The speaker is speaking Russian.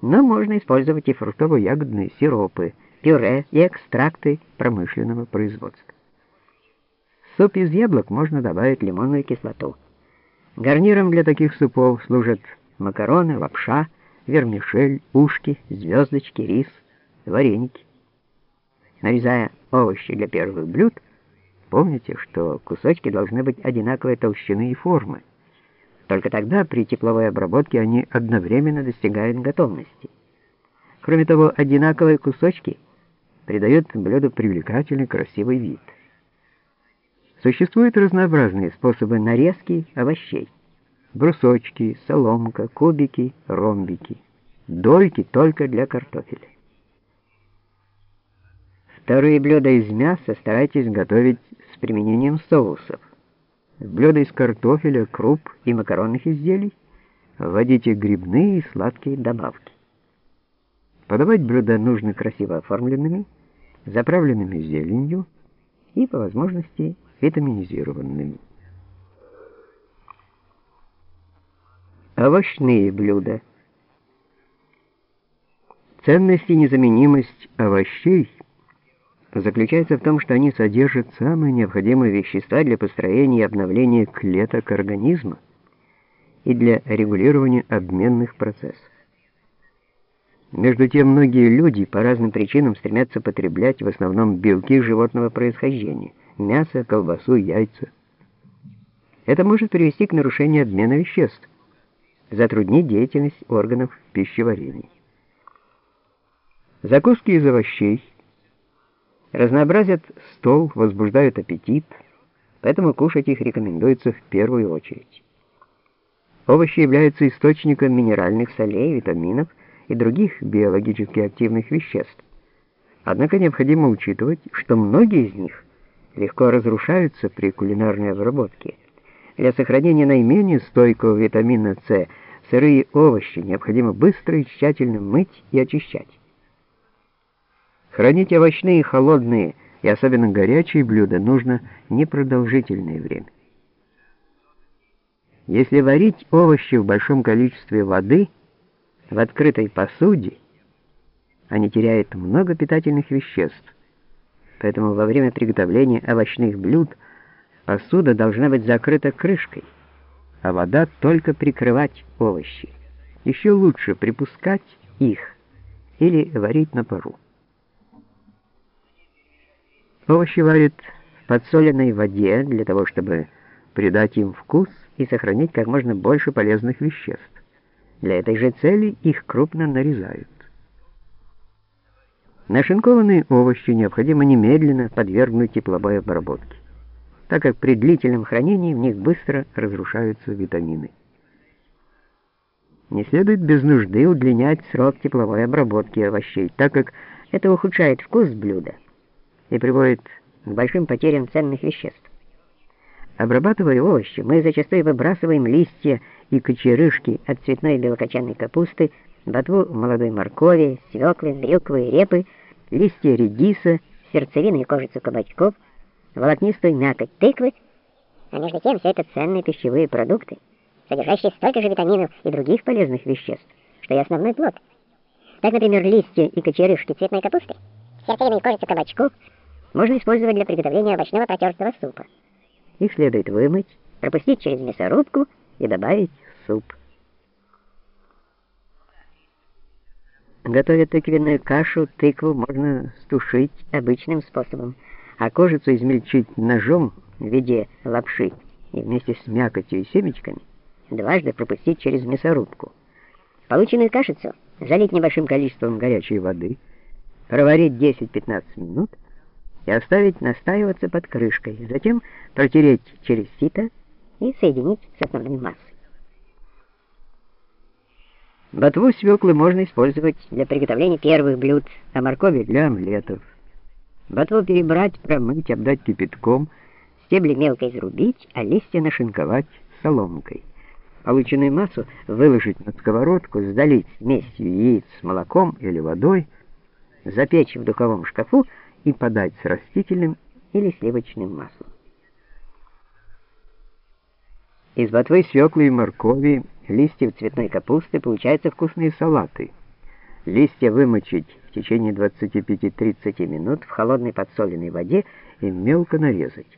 но можно использовать и фруктово-ягодные сиропы, пюре и экстракты промышленного производства. В суп из яблок можно добавить лимонную кислоту. Гарниром для таких супов служат макароны, лапша, вермишель, ушки, звездочки, рис, вареники. Нарезая овощи для первых блюд, помните, что кусочки должны быть одинаковой толщины и формы. Только тогда при тепловой обработке они одновременно достигают готовности. Кроме того, одинаковые кусочки придают блюду привлекательный красивый вид. Существуют разнообразные способы нарезки овощей. Брусочки, соломка, кубики, ромбики. Дольки только для картофеля. Вторые блюда из мяса старайтесь готовить с применением соусов. Блюда из картофеля, круп и макаронных изделий вводите грибные и сладкие добавки. Подавать блюда нужно красиво оформленными, заправленными зеленью и, по возможности, витаминизированными. Овощные блюда. Ценность и незаменимость овощей – заключается в том, что они содержат самые необходимые вещества для построения и обновления клеток организма и для регулирования обменных процессов. Между тем, многие люди по разным причинам стремятся потреблять в основном белки животного происхождения – мясо, колбасу, яйца. Это может привести к нарушению обмена веществ, затруднить деятельность органов пищеварения. Закуски из овощей – разнообразят стол, возбуждают аппетит, поэтому кушать их рекомендуется в первую очередь. Овощи являются источником минеральных солей, витаминов и других биологически активных веществ. Однако необходимо учитывать, что многие из них легко разрушаются при кулинарной обработке. Для сохранения наименее стойкого витамина С сырые овощи необходимо быстро и тщательно мыть и очищать. Хранить овощные, холодные и особенно горячие блюда нужно непродолжительное время. Если варить овощи в большом количестве воды в открытой посуде, они теряют много питательных веществ. Поэтому во время приготовления овощных блюд посуда должна быть закрыта крышкой, а вода только прикрывать овощи. Еще лучше припускать их или варить на пару. Овощи варят в подсоленной воде для того, чтобы придать им вкус и сохранить как можно больше полезных веществ. Для этой же цели их крупно нарезают. Нашинкованные овощи необходимо немедленно подвергнуть тепловой обработке, так как при длительном хранении в них быстро разрушаются витамины. Не следует без нужды удлинять срок тепловой обработки овощей, так как это ухудшает вкус блюда и приводит к большим потерям ценных веществ. Обрабатывая овощи, мы зачастую выбрасываем листья и кочерышки от цветной белокочанной капусты, ботву молодой моркови, свеклы, брюквы и репы, листья редиса, сердцевины и кожицу кабачков, волокнистую мякоть тыквы, а между тем все это ценные пищевые продукты, содержащие столько же витаминов и других полезных веществ, что и основной плод. Так, например, листья и кочерышки цветной капусты, сердцевины и кожицу кабачков – можно использовать для приготовления овощного протертого супа. Их следует вымыть, пропустить через мясорубку и добавить в суп. Готовя тыквенную кашу, тыкву можно стушить обычным способом, а кожицу измельчить ножом в виде лапши и вместе с мякотью и семечками дважды пропустить через мясорубку. Полученную кашицу залить небольшим количеством горячей воды, проварить 10-15 минут, и оставить настаиваться под крышкой, затем протереть через сито и соединить с основной массой. Ботву свеклы можно использовать для приготовления первых блюд, а моркови для омлетов. Ботву перебрать, промыть, обдать кипятком, стебли мелко изрубить, а листья нашинковать соломкой. Полученную массу выложить на сковородку, залить смесью яиц с молоком или водой, запечь в духовом шкафу, и подать с растительным или сливочным маслом. Из ботвы свеклы и моркови, листьев цветной капусты получаются вкусные салаты. Листья вымочить в течение 25-30 минут в холодной подсоленной воде и мелко нарезать.